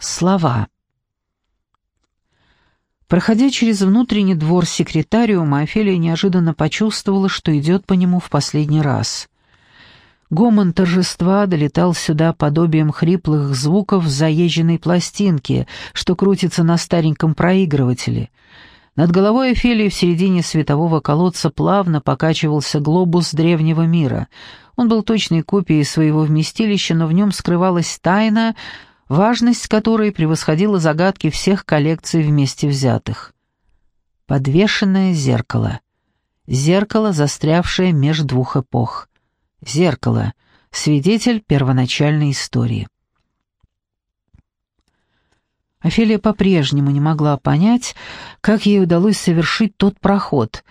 Слова. Проходя через внутренний двор секретариума, Офелия неожиданно почувствовала, что идет по нему в последний раз. Гомон торжества долетал сюда подобием хриплых звуков заезженной пластинки, что крутится на стареньком проигрывателе. Над головой Офелии в середине светового колодца плавно покачивался глобус древнего мира. Он был точной копией своего вместилища, но в нем скрывалась тайна, важность которой превосходила загадки всех коллекций вместе взятых. Подвешенное зеркало. Зеркало, застрявшее меж двух эпох. Зеркало — свидетель первоначальной истории. Офелия по-прежнему не могла понять, как ей удалось совершить тот проход,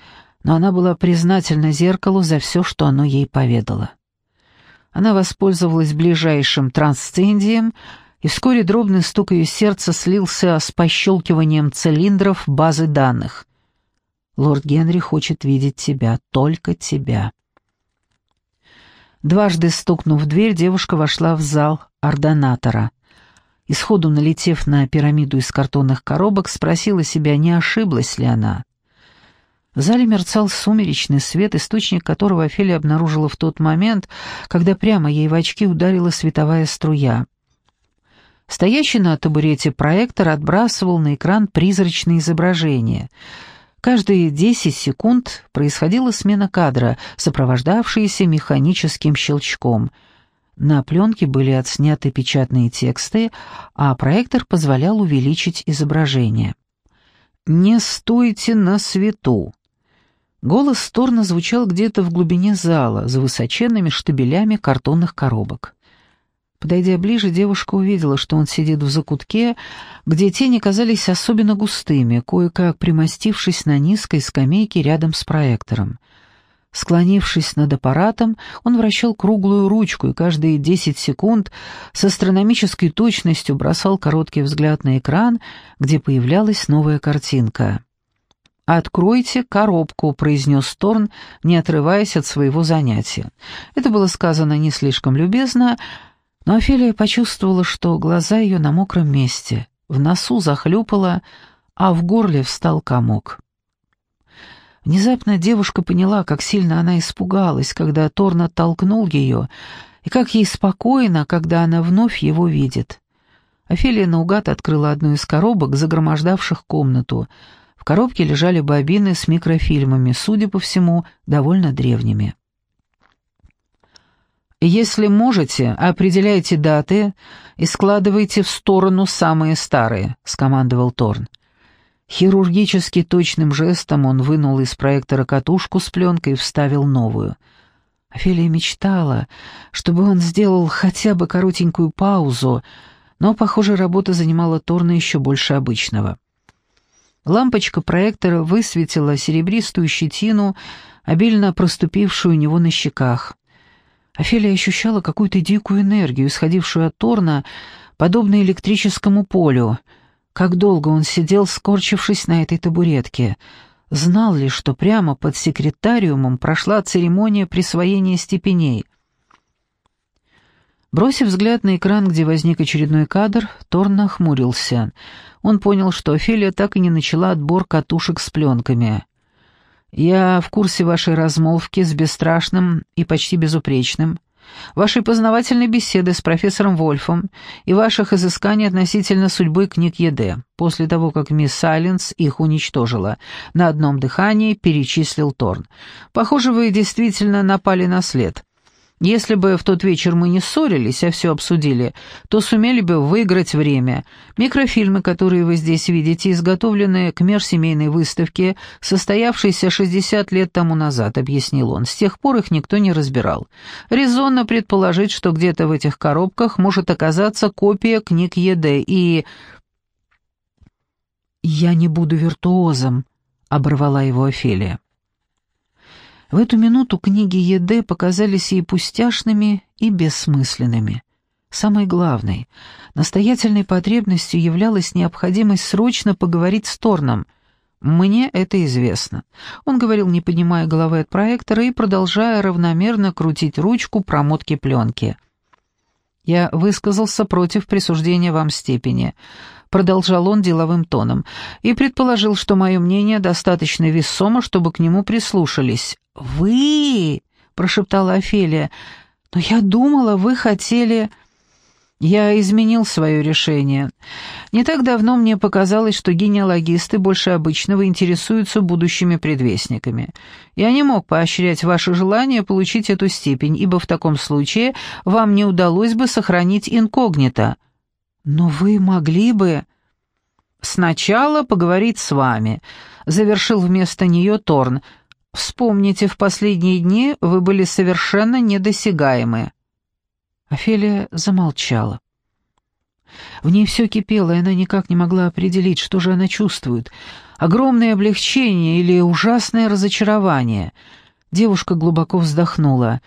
но она была признательна зеркалу за все, что оно ей поведало. Она воспользовалась ближайшим трансцендием — и вскоре дробный стук ее сердца слился с пощелкиванием цилиндров базы данных. «Лорд Генри хочет видеть тебя, только тебя». Дважды стукнув в дверь, девушка вошла в зал ордонатора. И сходу налетев на пирамиду из картонных коробок, спросила себя, не ошиблась ли она. В зале мерцал сумеречный свет, источник которого Офелия обнаружила в тот момент, когда прямо ей в очки ударила световая струя. Стоящий на табурете проектор отбрасывал на экран призрачные изображения. Каждые 10 секунд происходила смена кадра, сопровождавшаяся механическим щелчком. На пленке были отсняты печатные тексты, а проектор позволял увеличить изображение. «Не стойте на свету!» Голос Сторна звучал где-то в глубине зала, за высоченными штабелями картонных коробок. Подойдя ближе, девушка увидела, что он сидит в закутке, где тени казались особенно густыми, кое-как примостившись на низкой скамейке рядом с проектором. Склонившись над аппаратом, он вращал круглую ручку и каждые десять секунд с астрономической точностью бросал короткий взгляд на экран, где появлялась новая картинка. «Откройте коробку», — произнес Торн, не отрываясь от своего занятия. Это было сказано не слишком любезно, но Офелия почувствовала, что глаза ее на мокром месте, в носу захлюпала, а в горле встал комок. Внезапно девушка поняла, как сильно она испугалась, когда Торн оттолкнул ее, и как ей спокойно, когда она вновь его видит. Офелия наугад открыла одну из коробок, загромождавших комнату. В коробке лежали бобины с микрофильмами, судя по всему, довольно древними. Если можете, определяйте даты и складывайте в сторону самые старые», — скомандовал Торн. Хирургически точным жестом он вынул из проектора катушку с пленкой и вставил новую. Офелия мечтала, чтобы он сделал хотя бы коротенькую паузу, но, похоже, работа занимала Торна еще больше обычного. Лампочка проектора высветила серебристую щетину, обильно проступившую у него на щеках. Офелия ощущала какую-то дикую энергию, исходившую от Торна, подобно электрическому полю. Как долго он сидел, скорчившись на этой табуретке. Знал ли, что прямо под секретариумом прошла церемония присвоения степеней? Бросив взгляд на экран, где возник очередной кадр, Торн нахмурился. Он понял, что Офелия так и не начала отбор катушек с пленками. Я в курсе вашей размолвки с бесстрашным и почти безупречным, вашей познавательной беседы с профессором Вольфом и ваших изысканий относительно судьбы книг ЕД, после того, как мисс Сайленс их уничтожила. На одном дыхании перечислил Торн. Похоже, вы действительно напали на след. Если бы в тот вечер мы не ссорились, а все обсудили, то сумели бы выиграть время. Микрофильмы, которые вы здесь видите, изготовлены к межсемейной выставке, состоявшейся 60 лет тому назад, объяснил он. С тех пор их никто не разбирал. Резонно предположить, что где-то в этих коробках может оказаться копия книг ЕД и... «Я не буду виртуозом», — оборвала его Офелия. В эту минуту книги ЕД показались ей пустяшными и бессмысленными. Самой главной, настоятельной потребностью являлась необходимость срочно поговорить с Торном. «Мне это известно». Он говорил, не поднимая головы от проектора и продолжая равномерно крутить ручку промотки пленки. Я высказался против присуждения вам степени. Продолжал он деловым тоном и предположил, что мое мнение достаточно весомо, чтобы к нему прислушались. «Вы?» — прошептала Офелия. «Но я думала, вы хотели...» Я изменил свое решение. Не так давно мне показалось, что генеалогисты больше обычного интересуются будущими предвестниками. Я не мог поощрять ваше желание получить эту степень, ибо в таком случае вам не удалось бы сохранить инкогнито. Но вы могли бы... Сначала поговорить с вами, завершил вместо нее Торн. Вспомните, в последние дни вы были совершенно недосягаемы. Офелия замолчала. В ней все кипело, и она никак не могла определить, что же она чувствует. Огромное облегчение или ужасное разочарование. Девушка глубоко вздохнула.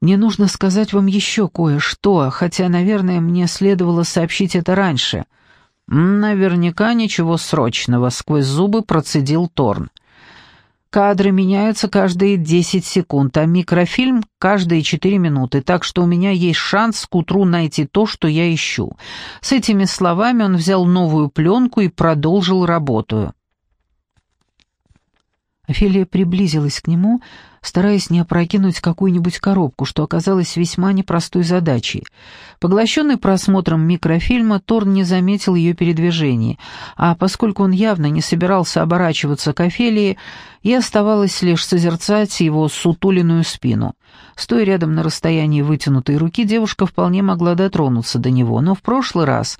«Мне нужно сказать вам еще кое-что, хотя, наверное, мне следовало сообщить это раньше». «Наверняка ничего срочного», — сквозь зубы процедил Торн. Кадры меняются каждые 10 секунд, а микрофильм — каждые 4 минуты, так что у меня есть шанс к утру найти то, что я ищу. С этими словами он взял новую пленку и продолжил работу. Офелия приблизилась к нему, стараясь не опрокинуть какую-нибудь коробку, что оказалось весьма непростой задачей. Поглощенный просмотром микрофильма, Торн не заметил ее передвижений, а поскольку он явно не собирался оборачиваться к Офелии, и оставалось лишь созерцать его сутуленную спину. Стоя рядом на расстоянии вытянутой руки, девушка вполне могла дотронуться до него, но в прошлый раз,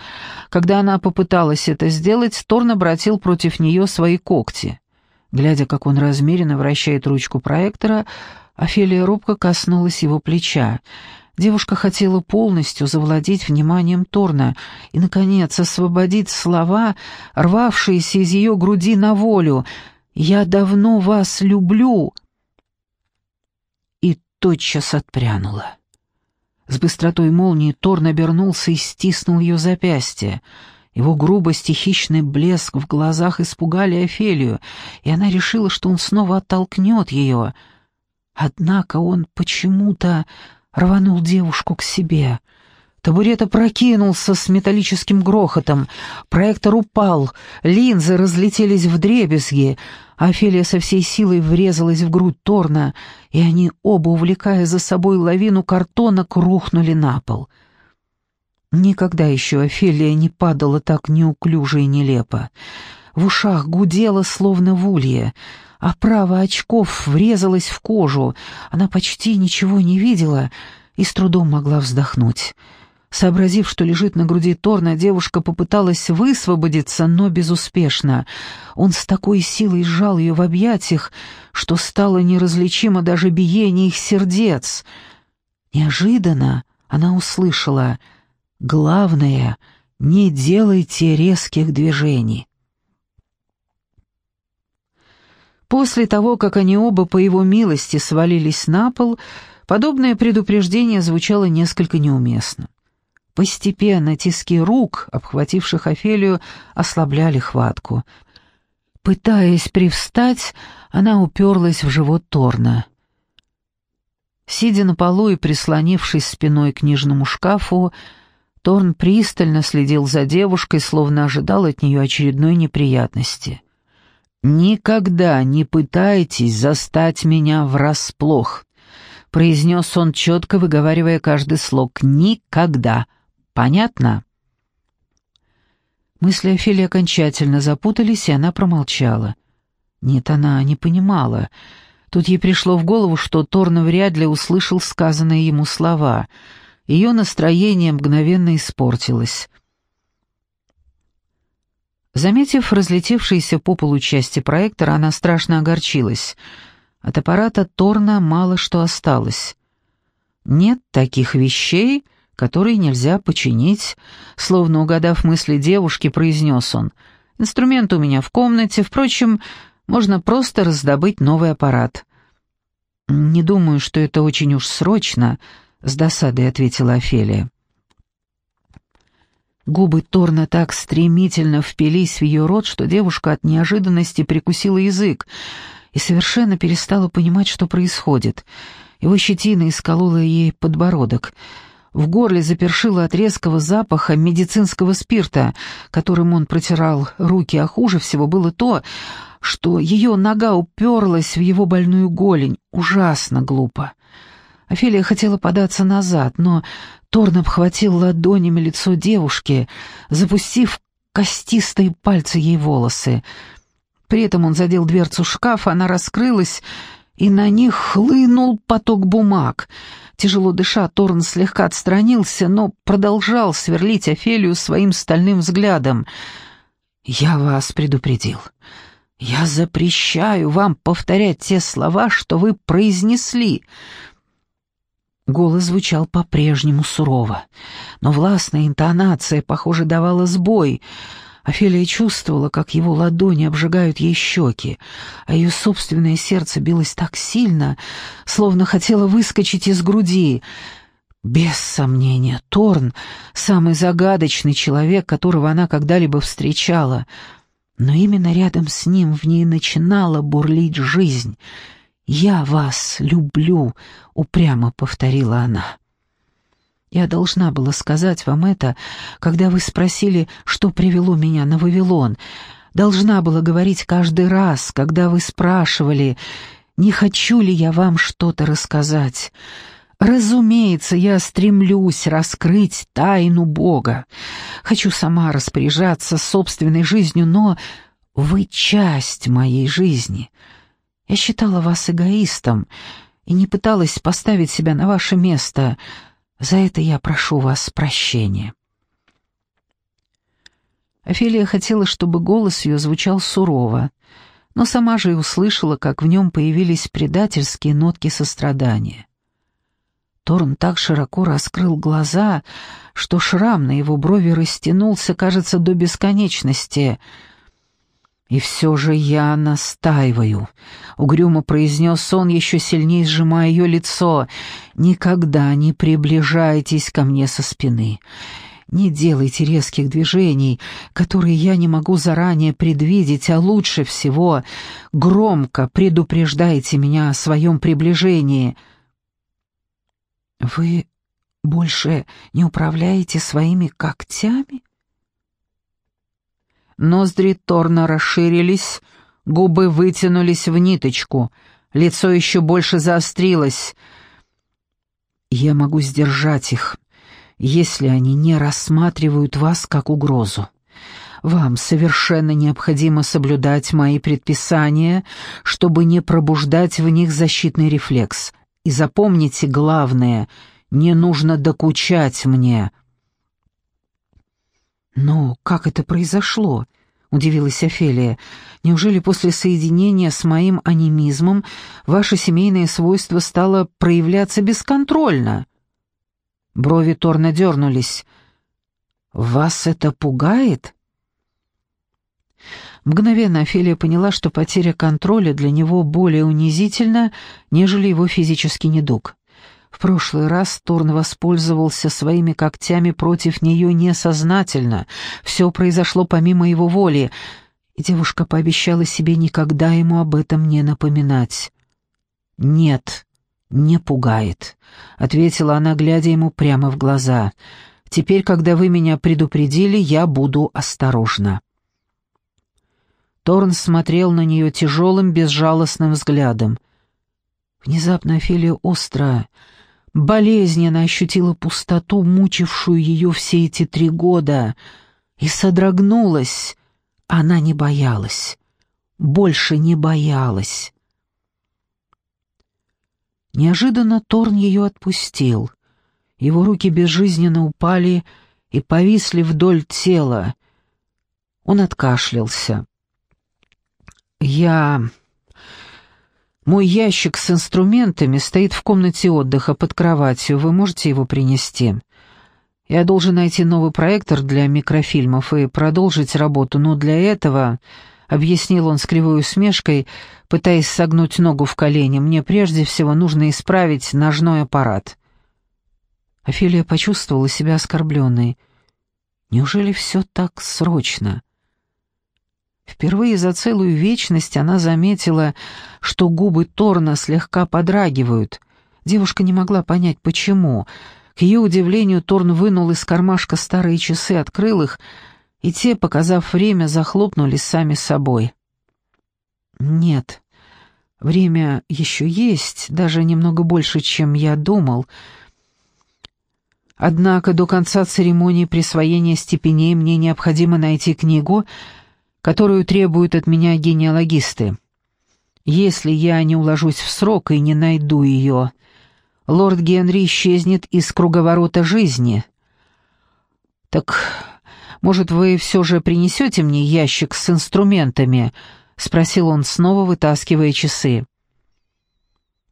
когда она попыталась это сделать, Торн обратил против нее свои когти. Глядя, как он размеренно вращает ручку проектора, Офелия робко коснулась его плеча. Девушка хотела полностью завладеть вниманием Торна и, наконец, освободить слова, рвавшиеся из ее груди на волю. «Я давно вас люблю!» И тотчас отпрянула. С быстротой молнии Торн обернулся и стиснул ее запястье. Его грубость и хищный блеск в глазах испугали Офелию, и она решила, что он снова оттолкнет ее. Однако он почему-то рванул девушку к себе. Табурет опрокинулся с металлическим грохотом, проектор упал, линзы разлетелись в дребезги, Офелия со всей силой врезалась в грудь Торна, и они оба, увлекая за собой лавину картонок, рухнули на пол — Никогда еще Офелия не падала так неуклюже и нелепо. В ушах гудело, словно в улье, а право очков врезалась в кожу. Она почти ничего не видела и с трудом могла вздохнуть. Сообразив, что лежит на груди Торна, девушка попыталась высвободиться, но безуспешно. Он с такой силой сжал ее в объятиях, что стало неразличимо даже биение их сердец. Неожиданно она услышала — Главное, не делайте резких движений. После того, как они оба по его милости свалились на пол, подобное предупреждение звучало несколько неуместно. Постепенно тиски рук, обхвативших Офелию, ослабляли хватку. Пытаясь привстать, она уперлась в живот Торна. Сидя на полу и прислонившись спиной к книжному шкафу, Торн пристально следил за девушкой, словно ожидал от нее очередной неприятности. «Никогда не пытайтесь застать меня врасплох», — произнес он, четко выговаривая каждый слог. «Никогда. Понятно?» Мысли Офелии окончательно запутались, и она промолчала. Нет, она не понимала. Тут ей пришло в голову, что Торн вряд ли услышал сказанные ему слова — ее настроение мгновенно испортилось. Заметив разлетевшиеся по полу части проектора, она страшно огорчилась. От аппарата Торна мало что осталось. «Нет таких вещей, которые нельзя починить», словно угадав мысли девушки, произнес он. «Инструмент у меня в комнате, впрочем, можно просто раздобыть новый аппарат». «Не думаю, что это очень уж срочно», — с досадой ответила Офелия. Губы Торна так стремительно впились в ее рот, что девушка от неожиданности прикусила язык и совершенно перестала понимать, что происходит. Его щетина исколола ей подбородок. В горле запершило от резкого запаха медицинского спирта, которым он протирал руки, а хуже всего было то, что ее нога уперлась в его больную голень. Ужасно глупо. Офелия хотела податься назад, но Торн обхватил ладонями лицо девушки, запустив костистые пальцы ей волосы. При этом он задел дверцу шкафа, она раскрылась, и на них хлынул поток бумаг — Тяжело дыша, Торн слегка отстранился, но продолжал сверлить Офелию своим стальным взглядом. «Я вас предупредил. Я запрещаю вам повторять те слова, что вы произнесли». Голос звучал по-прежнему сурово, но властная интонация, похоже, давала сбой — Офелия чувствовала, как его ладони обжигают ей щеки, а ее собственное сердце билось так сильно, словно хотело выскочить из груди. Без сомнения, Торн — самый загадочный человек, которого она когда-либо встречала. Но именно рядом с ним в ней начинала бурлить жизнь. «Я вас люблю», — упрямо повторила она. Я должна была сказать вам это, когда вы спросили, что привело меня на Вавилон. Должна была говорить каждый раз, когда вы спрашивали, не хочу ли я вам что-то рассказать. Разумеется, я стремлюсь раскрыть тайну Бога. Хочу сама распоряжаться собственной жизнью, но вы часть моей жизни. Я считала вас эгоистом и не пыталась поставить себя на ваше место — за это я прошу вас прощения». Офелия хотела, чтобы голос ее звучал сурово, но сама же и услышала, как в нем появились предательские нотки сострадания. Торн так широко раскрыл глаза, что шрам на его брови растянулся, кажется, до бесконечности — «И все же я настаиваю», — угрюмо произнес он, еще сильнее сжимая ее лицо. «Никогда не приближайтесь ко мне со спины. Не делайте резких движений, которые я не могу заранее предвидеть, а лучше всего громко предупреждайте меня о своем приближении». «Вы больше не управляете своими когтями?» Ноздри Торна расширились, губы вытянулись в ниточку, лицо еще больше заострилось. «Я могу сдержать их, если они не рассматривают вас как угрозу. Вам совершенно необходимо соблюдать мои предписания, чтобы не пробуждать в них защитный рефлекс. И запомните главное — не нужно докучать мне». «Но как это произошло?» — удивилась Офелия. «Неужели после соединения с моим анимизмом ваше семейное свойство стало проявляться бесконтрольно?» Брови Торна дернулись. «Вас это пугает?» Мгновенно Офелия поняла, что потеря контроля для него более унизительна, нежели его физический недуг. В прошлый раз Торн воспользовался своими когтями против нее несознательно. Все произошло помимо его воли, и девушка пообещала себе никогда ему об этом не напоминать. «Нет, не пугает», — ответила она, глядя ему прямо в глаза. «Теперь, когда вы меня предупредили, я буду осторожна». Торн смотрел на нее тяжелым, безжалостным взглядом. Внезапно Офелия остро, болезненно ощутила пустоту, мучившую ее все эти три года, и содрогнулась. Она не боялась, больше не боялась. Неожиданно Торн ее отпустил. Его руки безжизненно упали и повисли вдоль тела. Он откашлялся. «Я мой ящик с инструментами стоит в комнате отдыха под кроватью. Вы можете его принести? Я должен найти новый проектор для микрофильмов и продолжить работу, но для этого, — объяснил он с кривой усмешкой, пытаясь согнуть ногу в колени, — мне прежде всего нужно исправить ножной аппарат. Офелия почувствовала себя оскорбленной. Неужели все так срочно? Впервые за целую вечность она заметила, что губы Торна слегка подрагивают. Девушка не могла понять, почему. К ее удивлению, Торн вынул из кармашка старые часы, открыл их, и те, показав время, захлопнулись сами собой. «Нет, время еще есть, даже немного больше, чем я думал», Однако до конца церемонии присвоения степеней мне необходимо найти книгу, которую требуют от меня генеалогисты. Если я не уложусь в срок и не найду ее, лорд Генри исчезнет из круговорота жизни. Так, может, вы все же принесете мне ящик с инструментами?» — спросил он снова, вытаскивая часы.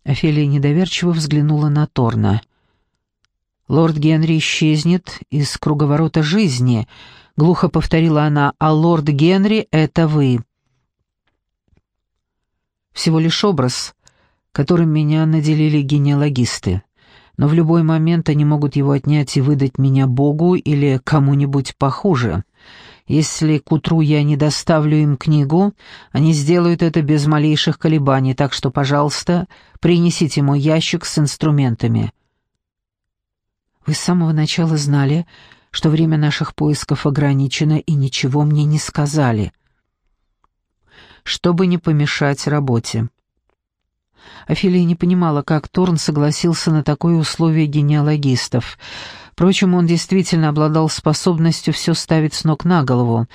Офелия недоверчиво взглянула на Торна. «Лорд Генри исчезнет из круговорота жизни», — глухо повторила она, — «а лорд Генри — это вы». Всего лишь образ, которым меня наделили генеалогисты. Но в любой момент они могут его отнять и выдать меня Богу или кому-нибудь похуже. Если к утру я не доставлю им книгу, они сделают это без малейших колебаний, так что, пожалуйста, принесите мой ящик с инструментами. Вы с самого начала знали, что время наших поисков ограничено, и ничего мне не сказали. Чтобы не помешать работе. Офелия не понимала, как Торн согласился на такое условие генеалогистов. Впрочем, он действительно обладал способностью все ставить с ног на голову.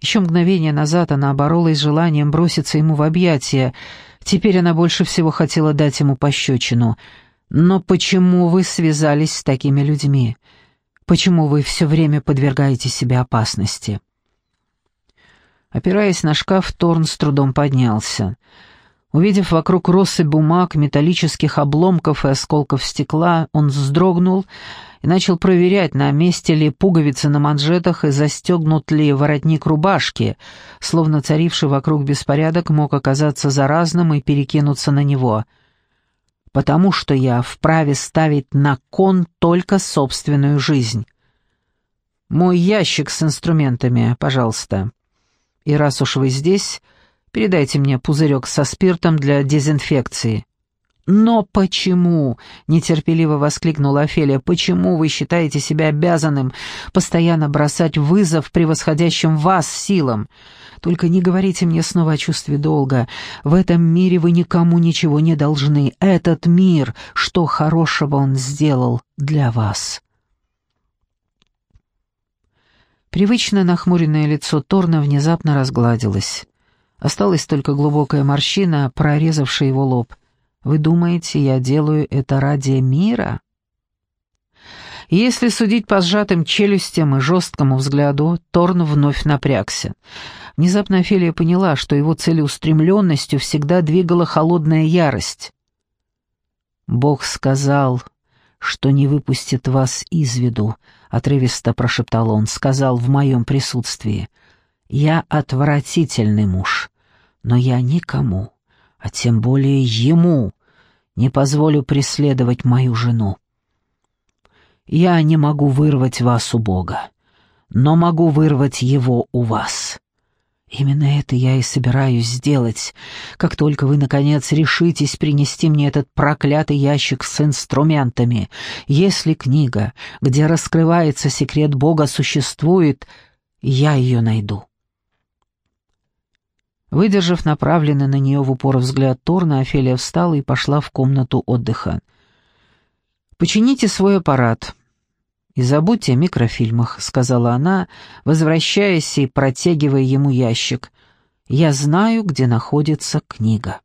Еще мгновение назад она боролась с желанием броситься ему в объятия. Теперь она больше всего хотела дать ему пощечину — но почему вы связались с такими людьми? Почему вы все время подвергаете себя опасности?» Опираясь на шкаф, Торн с трудом поднялся. Увидев вокруг россыпь бумаг, металлических обломков и осколков стекла, он вздрогнул и начал проверять, на месте ли пуговицы на манжетах и застегнут ли воротник рубашки, словно царивший вокруг беспорядок мог оказаться заразным и перекинуться на него — потому что я вправе ставить на кон только собственную жизнь. Мой ящик с инструментами, пожалуйста. И раз уж вы здесь, передайте мне пузырек со спиртом для дезинфекции». «Но почему?» — нетерпеливо воскликнула Офелия. «Почему вы считаете себя обязанным постоянно бросать вызов превосходящим вас силам? Только не говорите мне снова о чувстве долга. В этом мире вы никому ничего не должны. Этот мир, что хорошего он сделал для вас?» Привычно нахмуренное лицо Торна внезапно разгладилось. Осталась только глубокая морщина, прорезавшая его лоб — вы думаете, я делаю это ради мира? Если судить по сжатым челюстям и жесткому взгляду, Торн вновь напрягся. Внезапно Офелия поняла, что его целеустремленностью всегда двигала холодная ярость. «Бог сказал, что не выпустит вас из виду», — отрывисто прошептал он, сказал в моем присутствии. «Я отвратительный муж, но я никому, а тем более ему, не позволю преследовать мою жену. Я не могу вырвать вас у Бога, но могу вырвать его у вас. Именно это я и собираюсь сделать, как только вы, наконец, решитесь принести мне этот проклятый ящик с инструментами. Если книга, где раскрывается секрет Бога, существует, я ее найду. Выдержав направленный на нее в упор взгляд Торна, Офелия встала и пошла в комнату отдыха. «Почините свой аппарат и забудьте о микрофильмах», — сказала она, возвращаясь и протягивая ему ящик. «Я знаю, где находится книга».